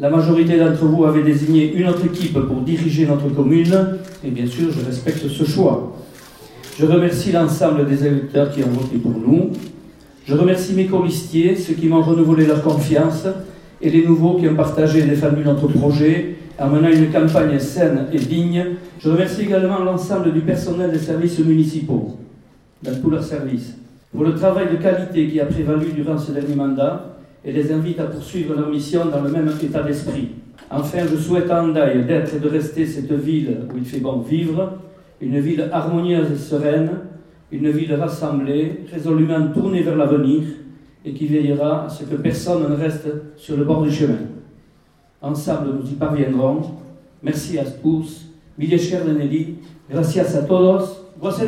La majorité d'entre vous avait désigné une autre équipe pour diriger notre commune, et bien sûr, je respecte ce choix. Je remercie l'ensemble des électeurs qui ont voté pour nous. Je remercie mes colistiers, ceux qui m'ont renouvelé leur confiance, et les nouveaux qui ont partagé et défendu notre projet en menant une campagne saine et digne. Je remercie également l'ensemble du personnel des services municipaux, dans tous leurs services, pour le travail de qualité qui a prévalu durant ce dernier mandat et les invite à poursuivre leur mission dans le même état d'esprit. Enfin, je souhaite à Andaï d'être et de rester cette ville où il fait bon vivre, une ville harmonieuse et sereine, une ville rassemblée, résolument tournée vers l'avenir et qui veillera à ce que personne ne reste sur le bord du chemin. Ensemble, nous y parviendrons. Merci à tous. Mille gracias a todos. Voici